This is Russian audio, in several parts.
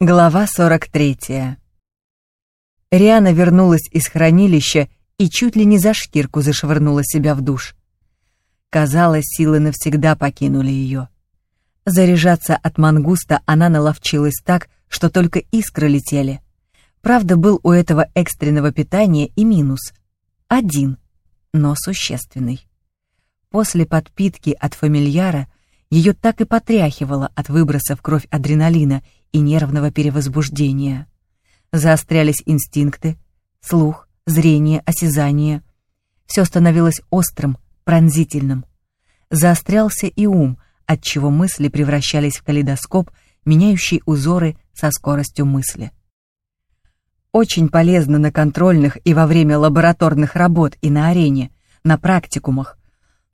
Глава 43. Риана вернулась из хранилища и чуть ли не за шкирку зашвырнула себя в душ. Казалось, силы навсегда покинули ее. Заряжаться от мангуста она наловчилась так, что только искры летели. Правда, был у этого экстренного питания и минус. Один, но существенный. После подпитки от фамильяра ее так и потряхивало от выброса в кровь адреналина и нервного перевозбуждения. Заострялись инстинкты, слух, зрение, осязание. Все становилось острым, пронзительным. Заострялся и ум, отчего мысли превращались в калейдоскоп, меняющий узоры со скоростью мысли. Очень полезно на контрольных и во время лабораторных работ и на арене, на практикумах.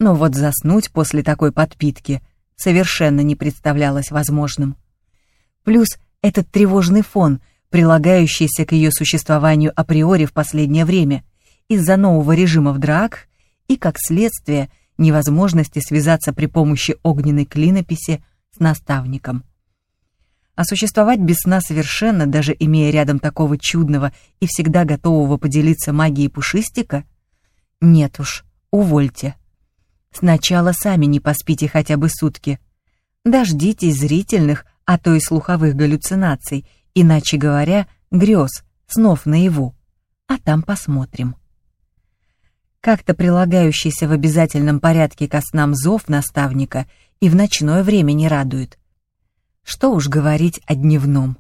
Но вот заснуть после такой подпитки совершенно не представлялось возможным плюс этот тревожный фон, прилагающийся к ее существованию априори в последнее время из-за нового режима в драк и, как следствие, невозможности связаться при помощи огненной клинописи с наставником. А существовать без сна совершенно, даже имея рядом такого чудного и всегда готового поделиться магией пушистика? Нет уж, увольте. Сначала сами не поспите хотя бы сутки. Дождитесь зрительных, а то и слуховых галлюцинаций, иначе говоря, грез, снов наяву. А там посмотрим. Как-то прилагающийся в обязательном порядке ко снам зов наставника и в ночное время не радует. Что уж говорить о дневном.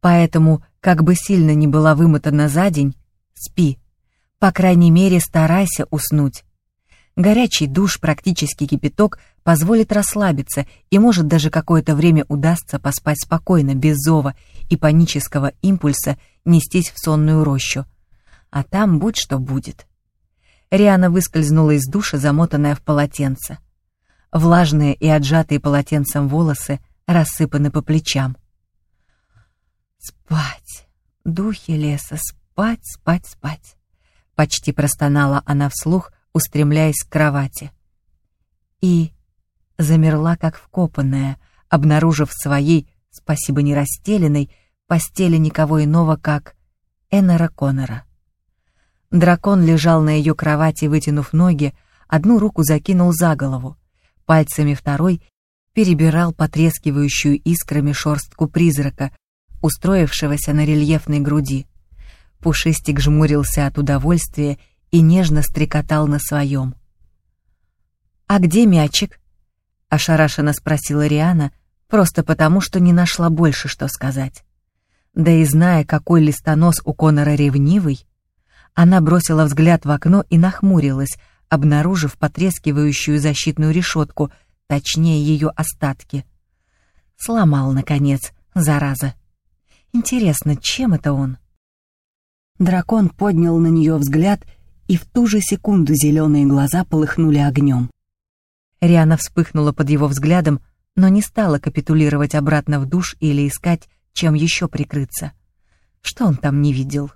Поэтому, как бы сильно ни была вымотана за день, спи. По крайней мере, старайся уснуть. Горячий душ, практически кипяток, позволит расслабиться, и может даже какое-то время удастся поспать спокойно, без зова и панического импульса нестись в сонную рощу. А там будь что будет. Риана выскользнула из душа, замотанная в полотенце. Влажные и отжатые полотенцем волосы рассыпаны по плечам. «Спать! Духи леса! Спать, спать, спать!» Почти простонала она вслух, устремляясь к кровати. И замерла, как вкопанная, обнаружив своей, спасибо не расстеленной, постели никого иного, как Эннера Коннора. Дракон лежал на ее кровати, вытянув ноги, одну руку закинул за голову, пальцами второй перебирал потрескивающую искрами шорстку призрака, устроившегося на рельефной груди. Пушистик жмурился от удовольствия и нежно стрекотал на своем. «А где мячик?» — ошарашенно спросила Риана, просто потому, что не нашла больше, что сказать. Да и зная, какой листонос у Конора ревнивый, она бросила взгляд в окно и нахмурилась, обнаружив потрескивающую защитную решетку, точнее ее остатки. Сломал, наконец, зараза. Интересно, чем это он? Дракон поднял на нее взгляд и в ту же секунду зеленые глаза полыхнули огнем. Риана вспыхнула под его взглядом, но не стала капитулировать обратно в душ или искать, чем еще прикрыться. Что он там не видел?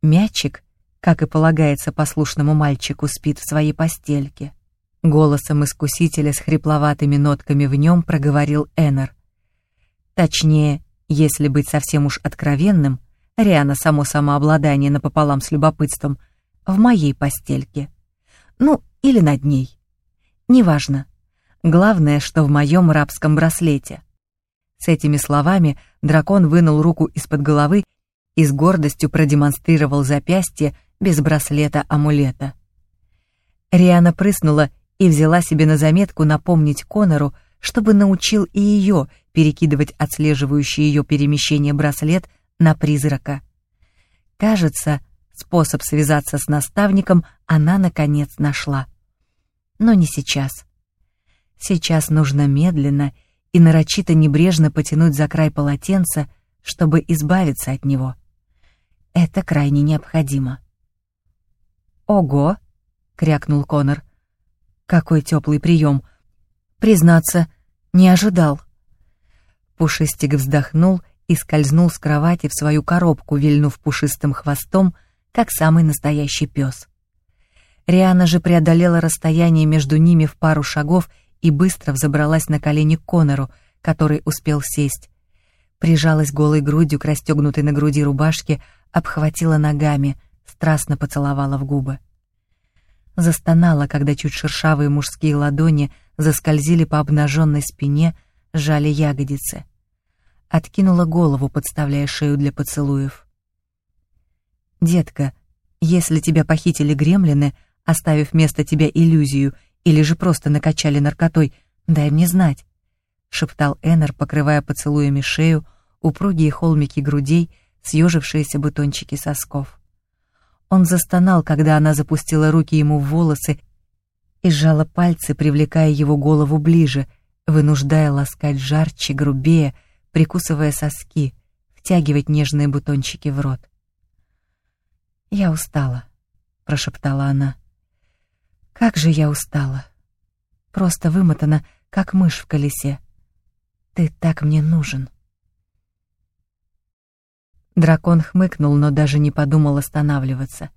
Мячик, как и полагается послушному мальчику, спит в своей постельке. Голосом искусителя с хрипловатыми нотками в нем проговорил Эннер. Точнее, если быть совсем уж откровенным, Риана само самообладание напополам с любопытством, в моей постельке. Ну, или над ней. Неважно. Главное, что в моем рабском браслете. С этими словами дракон вынул руку из-под головы и с гордостью продемонстрировал запястье без браслета-амулета. Риана прыснула и взяла себе на заметку напомнить Конору, чтобы научил и ее перекидывать отслеживающий ее перемещение браслет на призрака. Кажется, Способ связаться с наставником она, наконец, нашла. Но не сейчас. Сейчас нужно медленно и нарочито небрежно потянуть за край полотенца, чтобы избавиться от него. Это крайне необходимо. «Ого!» — крякнул Конор. «Какой теплый прием! Признаться, не ожидал». Пушистик вздохнул и скользнул с кровати в свою коробку, вильнув пушистым хвостом — как самый настоящий пес. Риана же преодолела расстояние между ними в пару шагов и быстро взобралась на колени к Конору, который успел сесть. прижалась голой грудью к расстегнутой на груди рубашке, обхватила ногами, страстно поцеловала в губы. Застонала, когда чуть шершавые мужские ладони заскользили по обнаженной спине, сжали ягодицы. Откинула голову, подставляя шею для поцелуев. «Детка, если тебя похитили гремлины, оставив вместо тебя иллюзию, или же просто накачали наркотой, дай мне знать», — шептал Эннер, покрывая поцелуями шею, упругие холмики грудей, съежившиеся бутончики сосков. Он застонал, когда она запустила руки ему в волосы и сжала пальцы, привлекая его голову ближе, вынуждая ласкать жарче, грубее, прикусывая соски, втягивать нежные бутончики в рот. «Я устала», — прошептала она. «Как же я устала! Просто вымотана, как мышь в колесе. Ты так мне нужен». Дракон хмыкнул, но даже не подумал останавливаться.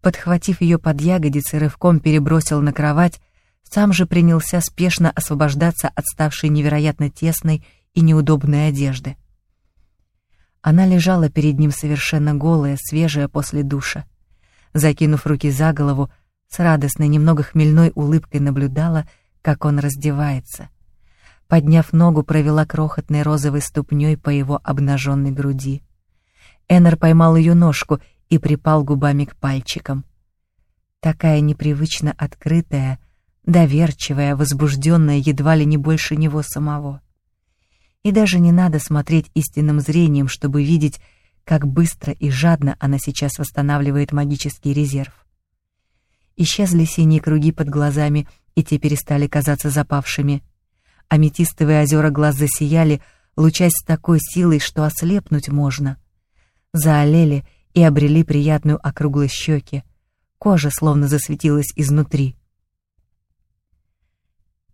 Подхватив ее под ягодицы, рывком перебросил на кровать, сам же принялся спешно освобождаться от ставшей невероятно тесной и неудобной одежды. Она лежала перед ним совершенно голая, свежая после душа. Закинув руки за голову, с радостной, немного хмельной улыбкой наблюдала, как он раздевается. Подняв ногу, провела крохотной розовой ступней по его обнаженной груди. Эннер поймал ее ножку и припал губами к пальчикам. Такая непривычно открытая, доверчивая, возбужденная едва ли не больше него самого. И даже не надо смотреть истинным зрением, чтобы видеть, как быстро и жадно она сейчас восстанавливает магический резерв. Исчезли синие круги под глазами, и те перестали казаться запавшими. Аметистовые озера глаз засияли, лучась с такой силой, что ослепнуть можно — заолели и обрели приятную округлость щеки. Кожа словно засветилась изнутри.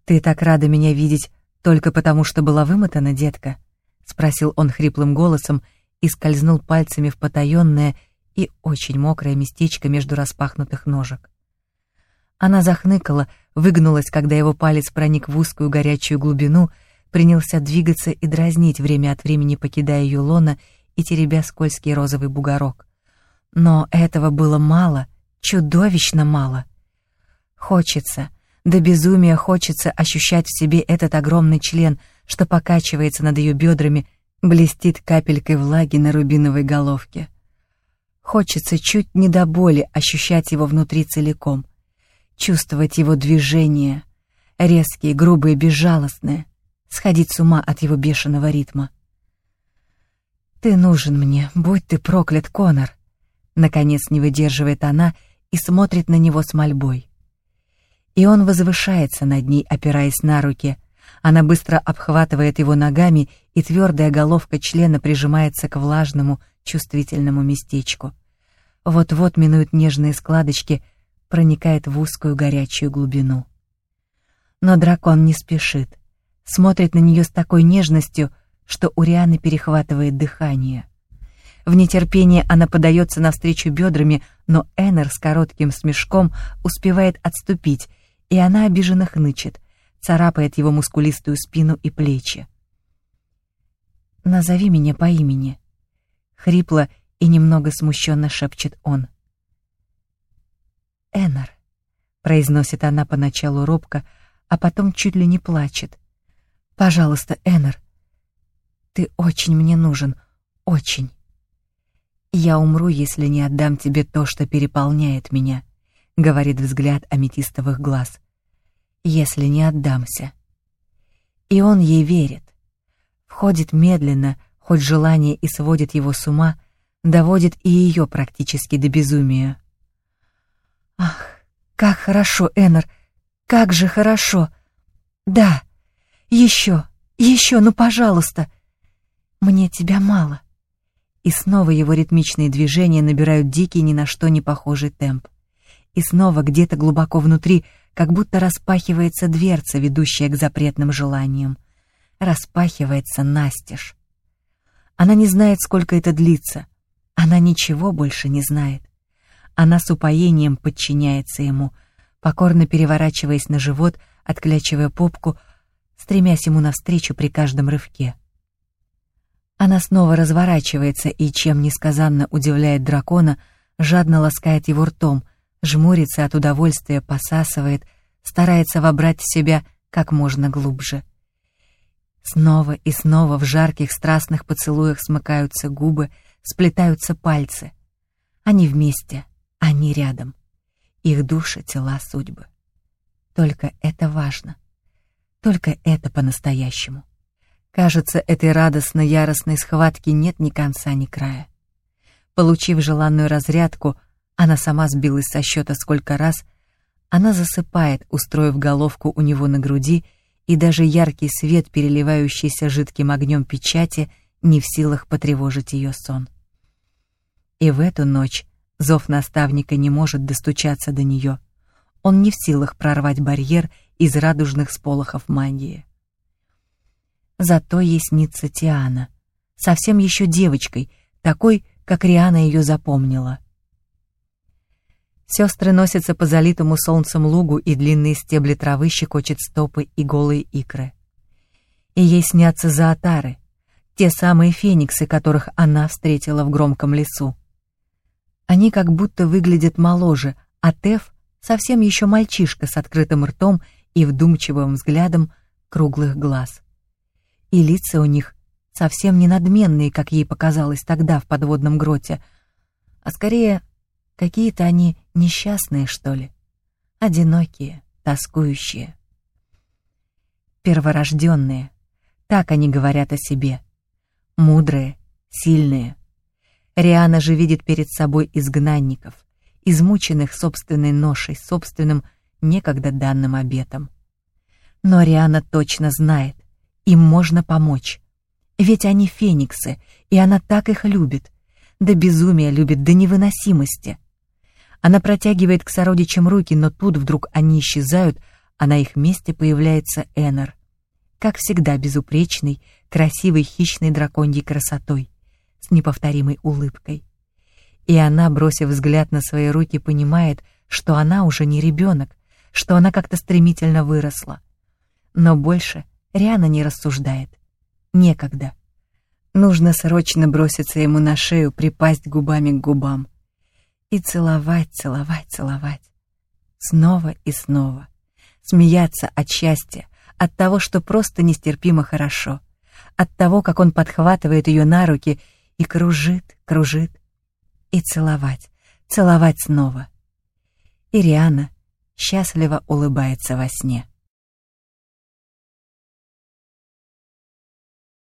«Ты так рада меня видеть только потому, что была вымотана, детка?» — спросил он хриплым голосом и скользнул пальцами в потаенное и очень мокрое местечко между распахнутых ножек. Она захныкала, выгнулась, когда его палец проник в узкую горячую глубину, принялся двигаться и дразнить, время от времени покидая ее лона и теребя скользкий розовый бугорок. Но этого было мало, чудовищно мало. Хочется, до безумия хочется ощущать в себе этот огромный член, что покачивается над ее бедрами, блестит капелькой влаги на рубиновой головке. Хочется чуть не до боли ощущать его внутри целиком, чувствовать его движение, резкие, грубые, безжалостные, сходить с ума от его бешеного ритма. «Ты нужен мне, будь ты проклят, Конор!» Наконец не выдерживает она и смотрит на него с мольбой. И он возвышается над ней, опираясь на руки. Она быстро обхватывает его ногами, и твердая головка члена прижимается к влажному, чувствительному местечку. Вот-вот минуют нежные складочки, проникает в узкую горячую глубину. Но дракон не спешит, смотрит на нее с такой нежностью, что у Рианы перехватывает дыхание. В нетерпении она подается навстречу бедрами, но Эннер с коротким смешком успевает отступить, и она обиженно хнычет, царапает его мускулистую спину и плечи. «Назови меня по имени», — хрипло и немного смущенно шепчет он. «Эннер», — произносит она поначалу робко, а потом чуть ли не плачет. «Пожалуйста, Эннер, ты очень мне нужен, очень. Я умру, если не отдам тебе то, что переполняет меня, говорит взгляд аметистовых глаз. Если не отдамся. И он ей верит. Входит медленно, хоть желание и сводит его с ума, доводит и ее практически до безумия. Как хорошо, Эннер, как же хорошо. Да, еще, еще, ну, пожалуйста. Мне тебя мало. И снова его ритмичные движения набирают дикий, ни на что не похожий темп. И снова где-то глубоко внутри, как будто распахивается дверца, ведущая к запретным желаниям. Распахивается настежь. Она не знает, сколько это длится. Она ничего больше не знает. Она с упоением подчиняется ему, покорно переворачиваясь на живот, отклячивая попку, стремясь ему навстречу при каждом рывке. Она снова разворачивается и, чем несказанно удивляет дракона, жадно ласкает его ртом, жмурится от удовольствия, посасывает, старается вобрать в себя как можно глубже. Снова и снова в жарких страстных поцелуях смыкаются губы, сплетаются пальцы. Они вместе, они рядом. Их души, тела, судьбы. Только это важно. Только это по-настоящему. Кажется, этой радостно-яростной схватки нет ни конца, ни края. Получив желанную разрядку, она сама сбилась со счета сколько раз, она засыпает, устроив головку у него на груди, и даже яркий свет, переливающийся жидким огнем печати, не в силах потревожить ее сон. И в эту ночь зов наставника не может достучаться до нее. Он не в силах прорвать барьер из радужных сполохов магии. Зато ей снится Тиана, совсем еще девочкой, такой, как Риана ее запомнила. Сестры носятся по залитому солнцем лугу, и длинные стебли травы щекочут стопы и голые икры. И ей снятся зоотары, те самые фениксы, которых она встретила в громком лесу. Они как будто выглядят моложе, а Теф совсем еще мальчишка с открытым ртом и вдумчивым взглядом круглых глаз. И лица у них совсем не надменные, как ей показалось тогда в подводном гроте, а скорее какие-то они несчастные, что ли, одинокие, тоскующие. Перворожденные, так они говорят о себе, мудрые, сильные. Риана же видит перед собой изгнанников, измученных собственной ношей, собственным некогда данным обетом. Но Риана точно знает, им можно помочь. Ведь они фениксы, и она так их любит. До безумия любит, до невыносимости. Она протягивает к сородичам руки, но тут вдруг они исчезают, а на их месте появляется Эннер. Как всегда безупречный, красивой хищной драконьей красотой, с неповторимой улыбкой. И она, бросив взгляд на свои руки, понимает, что она уже не ребенок, что она как-то стремительно выросла. Но больше Риана не рассуждает. Некогда. Нужно срочно броситься ему на шею, припасть губами к губам. И целовать, целовать, целовать. Снова и снова. Смеяться от счастья, от того, что просто нестерпимо хорошо. От того, как он подхватывает ее на руки и кружит, кружит. И целовать, целовать снова. И Риана счастливо улыбается во сне.